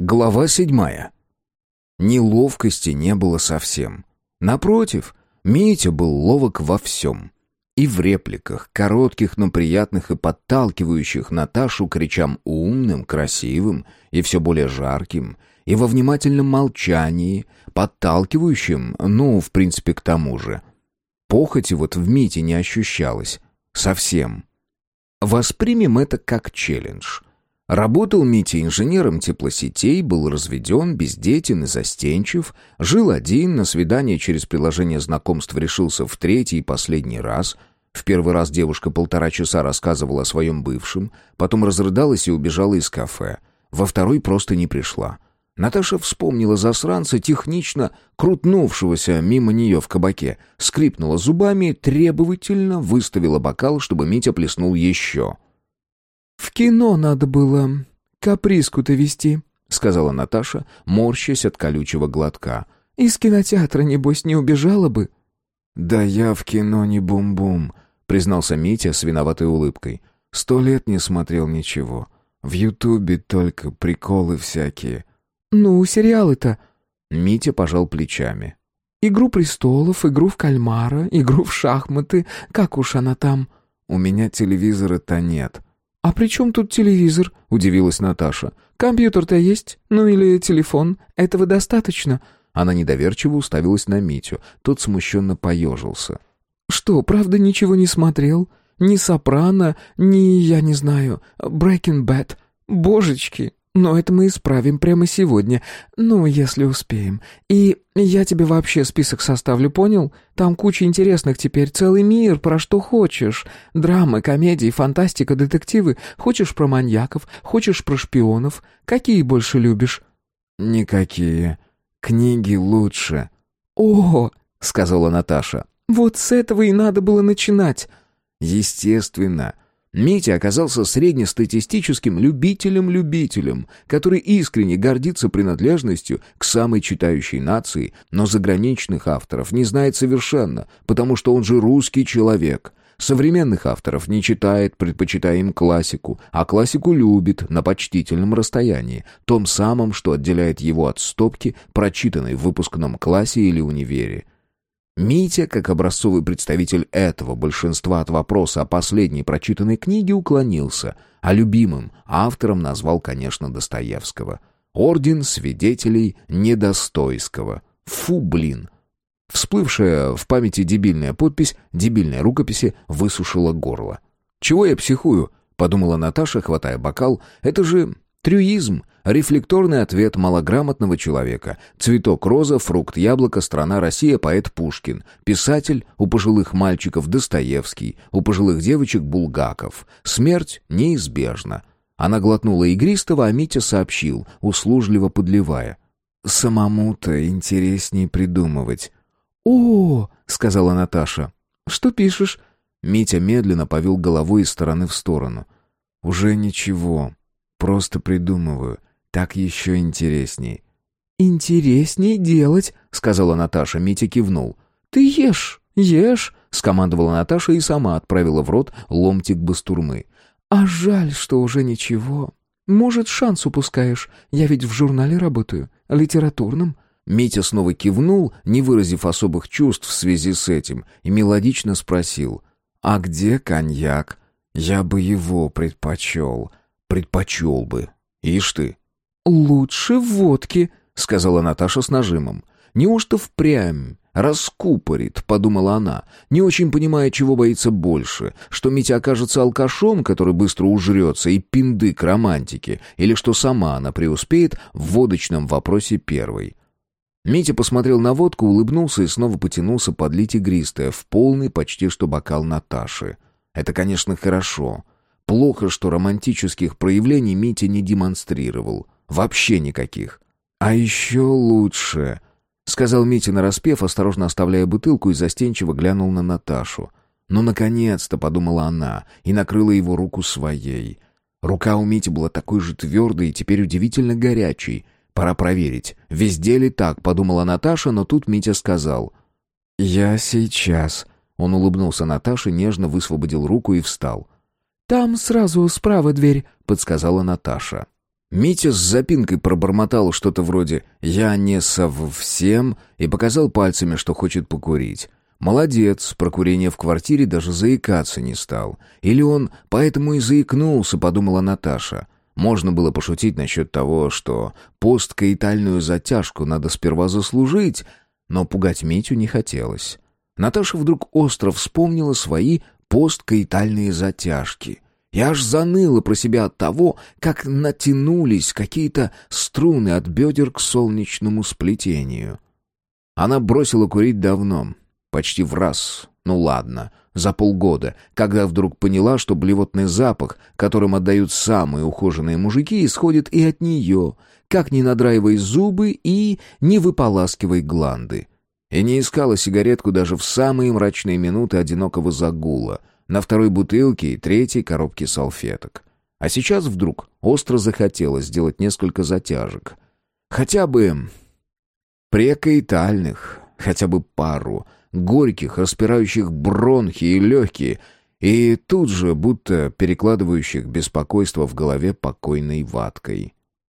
Глава седьмая. Неловкости не было совсем. Напротив, Митя был ловок во всем. И в репликах, коротких, но приятных и подталкивающих Наташу к речам умным, красивым и все более жарким, и во внимательном молчании, подталкивающим, ну, в принципе, к тому же. Похоти вот в Мите не ощущалось. Совсем. Воспримем это как челлендж — Работал Митя инженером теплосетей, был разведен, бездетен и застенчив, жил один, на свидание через приложение знакомств решился в третий и последний раз. В первый раз девушка полтора часа рассказывала о своем бывшем, потом разрыдалась и убежала из кафе. Во второй просто не пришла. Наташа вспомнила засранца, технично крутнувшегося мимо нее в кабаке, скрипнула зубами, требовательно выставила бокал, чтобы Митя плеснул еще — «В кино надо было каприску-то вести», — сказала Наташа, морщась от колючего глотка. «Из кинотеатра, небось, не убежала бы». «Да я в кино не бум-бум», — признался Митя с виноватой улыбкой. «Сто лет не смотрел ничего. В Ютубе только приколы всякие». «Ну, сериалы-то...» Митя пожал плечами. «Игру престолов, игру в кальмара, игру в шахматы. Как уж она там?» «У меня телевизора-то нет», «А при чем тут телевизор?» — удивилась Наташа. «Компьютер-то есть? Ну или телефон? Этого достаточно?» Она недоверчиво уставилась на Митю. Тот смущенно поежился. «Что, правда ничего не смотрел? Ни «Сопрано», ни, я не знаю, «Breaking Bad»? Божечки!» Но это мы исправим прямо сегодня, ну, если успеем. И я тебе вообще список составлю, понял? Там куча интересных теперь, целый мир, про что хочешь. Драмы, комедии, фантастика, детективы. Хочешь про маньяков, хочешь про шпионов. Какие больше любишь?» «Никакие. Книги лучше». «О!» — сказала Наташа. «Вот с этого и надо было начинать». «Естественно». Митя оказался среднестатистическим любителем-любителем, который искренне гордится принадлежностью к самой читающей нации, но заграничных авторов не знает совершенно, потому что он же русский человек. Современных авторов не читает, предпочитая им классику, а классику любит на почтительном расстоянии, том самом, что отделяет его от стопки, прочитанной в выпускном классе или универе. Митя, как образцовый представитель этого большинства от вопроса о последней прочитанной книге, уклонился, а любимым автором назвал, конечно, Достоевского. «Орден свидетелей недостойского». Фу, блин! Всплывшая в памяти дебильная подпись, дебильной рукописи, высушила горло. «Чего я психую?» — подумала Наташа, хватая бокал. «Это же трюизм, Рефлекторный ответ малограмотного человека. Цветок роза, фрукт яблоко, страна Россия, поэт Пушкин. Писатель у пожилых мальчиков Достоевский, у пожилых девочек Булгаков. Смерть неизбежна. Она глотнула игристого, а Митя сообщил, услужливо подливая. «Самому-то интереснее придумывать». «О!» — сказала Наташа. «Что пишешь?» Митя медленно повел головой из стороны в сторону. «Уже ничего. Просто придумываю. Так еще интересней». «Интересней делать», — сказала Наташа. Митя кивнул. «Ты ешь, ешь», — скомандовала Наташа и сама отправила в рот ломтик бастурмы. «А жаль, что уже ничего. Может, шанс упускаешь. Я ведь в журнале работаю, литературном». Митя снова кивнул, не выразив особых чувств в связи с этим, и мелодично спросил. «А где коньяк? Я бы его предпочел. Предпочел бы. Ишь ты, «Лучше водки», — сказала Наташа с нажимом. «Неужто впрямь раскупорит?» — подумала она, не очень понимая, чего боится больше, что Митя окажется алкашом, который быстро ужрется, и пинды к романтике, или что сама она преуспеет в водочном вопросе первой. Митя посмотрел на водку, улыбнулся и снова потянулся подлить игристое в полный почти что бокал Наташи. Это, конечно, хорошо. Плохо, что романтических проявлений Митя не демонстрировал. Вообще никаких. А еще лучше, сказал Митя нараспев, осторожно оставляя бутылку и застенчиво глянул на Наташу. Ну наконец-то, подумала она, и накрыла его руку своей. Рука у Мити была такой же твердой и теперь удивительно горячей. Пора проверить, везде ли так, подумала Наташа, но тут Митя сказал: "Я сейчас". Он улыбнулся Наташе, нежно высвободил руку и встал. «Там сразу справа дверь», — подсказала Наташа. Митя с запинкой пробормотал что-то вроде «я не совсем» и показал пальцами, что хочет покурить. Молодец, про курение в квартире даже заикаться не стал. Или он поэтому и заикнулся, подумала Наташа. Можно было пошутить насчет того, что посткаитальную затяжку надо сперва заслужить, но пугать Митю не хотелось. Наташа вдруг остро вспомнила свои посткаитальные затяжки. Я аж заныла про себя от того, как натянулись какие-то струны от бедер к солнечному сплетению. Она бросила курить давно, почти в раз, ну ладно, за полгода, когда вдруг поняла, что блевотный запах, которым отдают самые ухоженные мужики, исходит и от нее, как не надраивай зубы и не выполаскивай гланды. И не искала сигаретку даже в самые мрачные минуты одинокого загула, на второй бутылке и третьей коробке салфеток. А сейчас вдруг остро захотелось сделать несколько затяжек. Хотя бы прекаитальных, хотя бы пару, горьких, распирающих бронхи и легкие, и тут же будто перекладывающих беспокойство в голове покойной ваткой.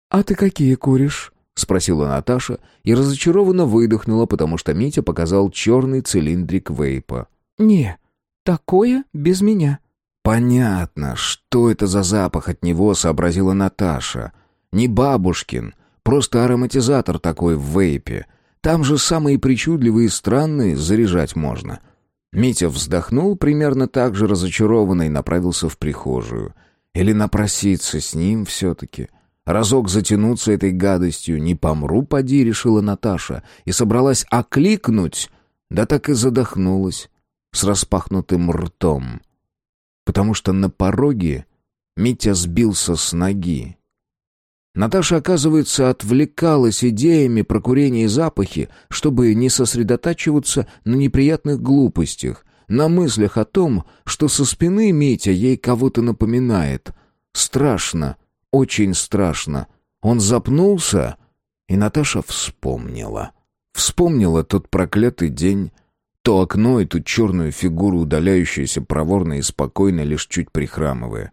«А ты какие куришь?» — спросила Наташа и разочарованно выдохнула, потому что Митя показал черный цилиндрик вейпа. «Не, такое без меня». «Понятно, что это за запах от него», — сообразила Наташа. «Не бабушкин, просто ароматизатор такой в вейпе. Там же самые причудливые и странные заряжать можно». Митя вздохнул примерно так же разочарованно и направился в прихожую. Или напроситься с ним все-таки. Разок затянуться этой гадостью, не помру, поди, решила Наташа, и собралась окликнуть, да так и задохнулась с распахнутым ртом. Потому что на пороге Митя сбился с ноги. Наташа, оказывается, отвлекалась идеями про курение и запахи, чтобы не сосредотачиваться на неприятных глупостях, на мыслях о том, что со спины Митя ей кого-то напоминает. Страшно, очень страшно. Он запнулся, и Наташа вспомнила. Вспомнила тот проклятый день, то окно и ту черную фигуру, удаляющуюся проворно и спокойно, лишь чуть прихрамывая.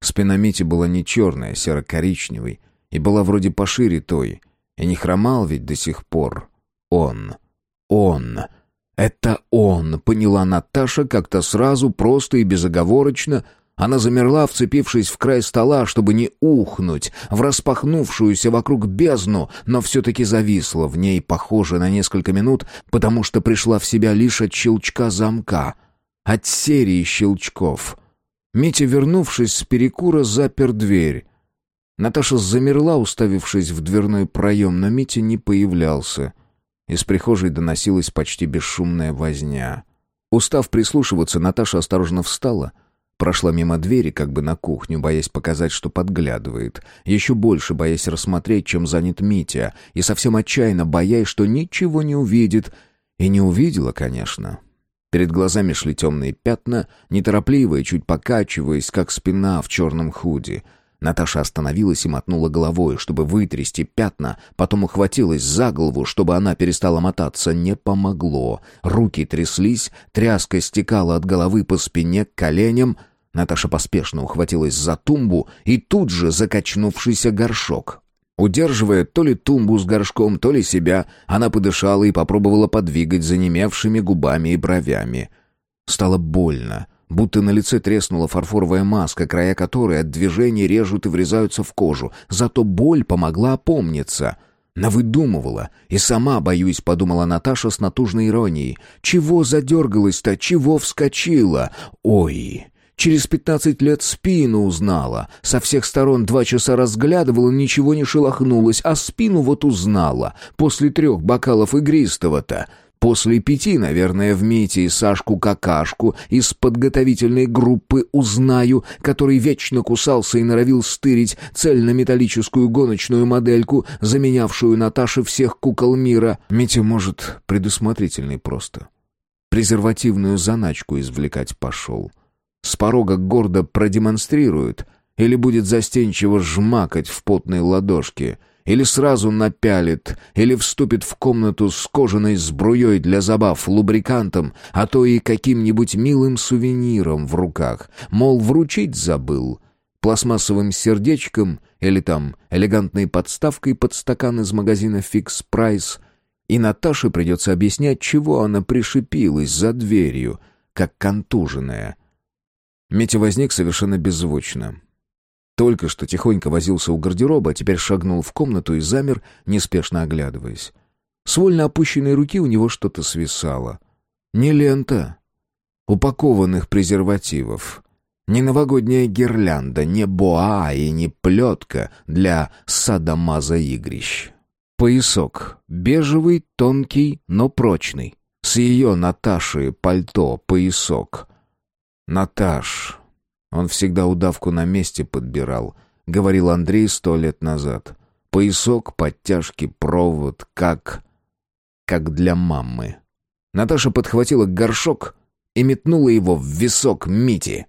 Спина Мити была не черная, серо-коричневой, и была вроде пошире той, и не хромал ведь до сих пор. Он. Он. Это он, поняла Наташа как-то сразу, просто и безоговорочно, она замерла, вцепившись в край стола, чтобы не ухнуть, в распахнувшуюся вокруг бездну, но все-таки зависла в ней, похоже, на несколько минут, потому что пришла в себя лишь от щелчка замка, от серии щелчков. Митя, вернувшись с перекура, запер дверь. Наташа замерла, уставившись в дверной проем, но Митя не появлялся. Из прихожей доносилась почти бесшумная возня. Устав прислушиваться, Наташа осторожно встала — Прошла мимо двери, как бы на кухню, боясь показать, что подглядывает. Еще больше боясь рассмотреть, чем занят Митя. И совсем отчаянно боясь, что ничего не увидит. И не увидела, конечно. Перед глазами шли темные пятна, неторопливые, чуть покачиваясь, как спина в черном худи. Наташа остановилась и мотнула головой, чтобы вытрясти пятна, потом ухватилась за голову, чтобы она перестала мотаться. Не помогло. Руки тряслись, тряска стекала от головы по спине к коленям. Наташа поспешно ухватилась за тумбу и тут же закачнувшийся горшок. Удерживая то ли тумбу с горшком, то ли себя, она подышала и попробовала подвигать занемевшими губами и бровями. Стало больно, будто на лице треснула фарфоровая маска, края которой от движения режут и врезаются в кожу. Зато боль помогла опомниться — Навыдумывала. И сама, боюсь, подумала Наташа с натужной иронией. Чего задергалась-то, чего вскочила? Ой, Через пятнадцать лет спину узнала. Со всех сторон два часа разглядывала, ничего не шелохнулось, а спину вот узнала. После трех бокалов игристого-то. После пяти, наверное, в Мите и Сашку-какашку из подготовительной группы узнаю, который вечно кусался и норовил стырить цельнометаллическую гоночную модельку, заменявшую Наташе всех кукол мира. Митя, может, предусмотрительный просто. Презервативную заначку извлекать пошел. С порога гордо продемонстрирует или будет застенчиво жмакать в потные ладошки, или сразу напялит, или вступит в комнату с кожаной сбруей для забав, лубрикантом, а то и каким-нибудь милым сувениром в руках, мол, вручить забыл. пластмассовым сердечком или там элегантной подставкой под стакан из магазина «Фикс Прайс», и Наташе придется объяснять, чего она пришипилась за дверью, как контуженная. Митя возник совершенно беззвучно. Только что тихонько возился у гардероба, а теперь шагнул в комнату и замер, неспешно оглядываясь. С вольно опущенной руки у него что-то свисало. Не лента упакованных презервативов. Не новогодняя гирлянда, не боа и не плетка для садомаза-игрищ. Поясок. Бежевый, тонкий, но прочный. С ее Наташи пальто поясок. Наташ. Он всегда удавку на месте подбирал, говорил Андрей сто лет назад. Поясок, подтяжки, провод, как... как для мамы. Наташа подхватила горшок и метнула его в висок Мити.